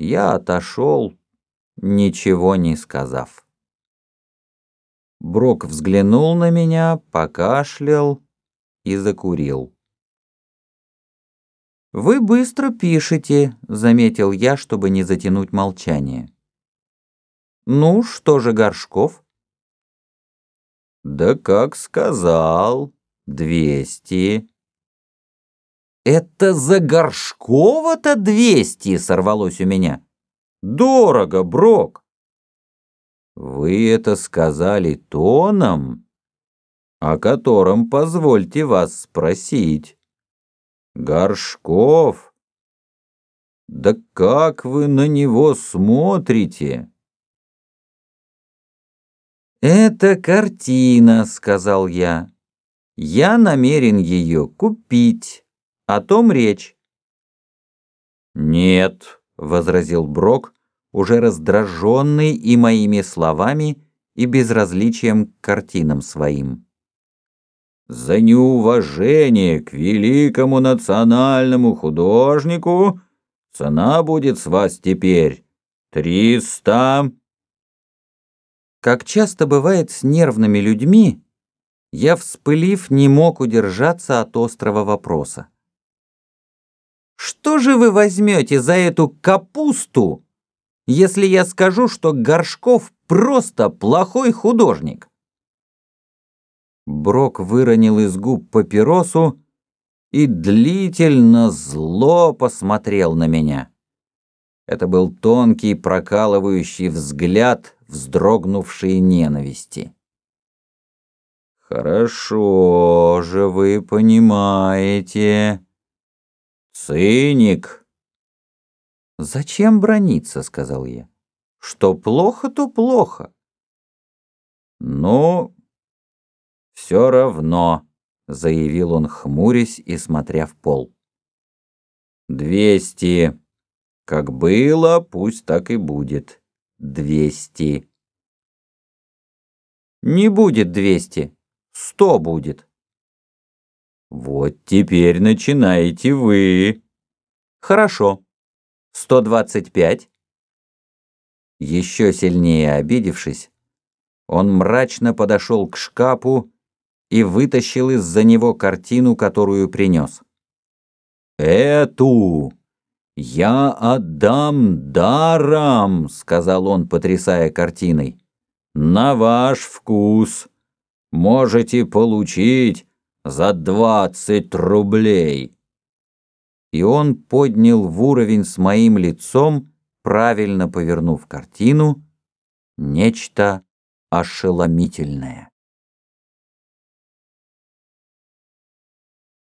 я отошел, ничего не сказав. Брок взглянул на меня, покашлял и закурил. «Вы быстро пишете», — заметил я, чтобы не затянуть молчание. «Ну, что же Горшков?» «Да как сказал, двести». «Это за Горшкова-то двести!» — сорвалось у меня. «Дорого, Брок!» «Вы это сказали тоном, о котором позвольте вас спросить». Горшков? Да как вы на него смотрите? «Это картина», — сказал я. «Я намерен ее купить. О том речь». «Нет», — возразил Брок, уже раздраженный и моими словами, и безразличием к картинам своим за неуважение к великому национальному художнику цена будет с вас теперь триста. Как часто бывает с нервными людьми, я, вспылив, не мог удержаться от острого вопроса. «Что же вы возьмете за эту капусту, если я скажу, что Горшков просто плохой художник?» Брок выронил из губ папиросу и длительно зло посмотрел на меня. Это был тонкий прокалывающий взгляд вздрогнувшей ненависти. «Хорошо же вы понимаете. Циник». «Зачем брониться?» — сказал я. «Что плохо, то плохо». «Ну, «Все равно», — заявил он, хмурясь и смотря в пол. «Двести. Как было, пусть так и будет. Двести». «Не будет двести. Сто будет». «Вот теперь начинаете вы». «Хорошо. Сто двадцать пять». Еще сильнее обидевшись, он мрачно подошел к шкафу и вытащил из-за него картину, которую принес. «Эту я отдам даром», — сказал он, потрясая картиной. «На ваш вкус можете получить за двадцать рублей». И он поднял в уровень с моим лицом, правильно повернув картину, нечто ошеломительное.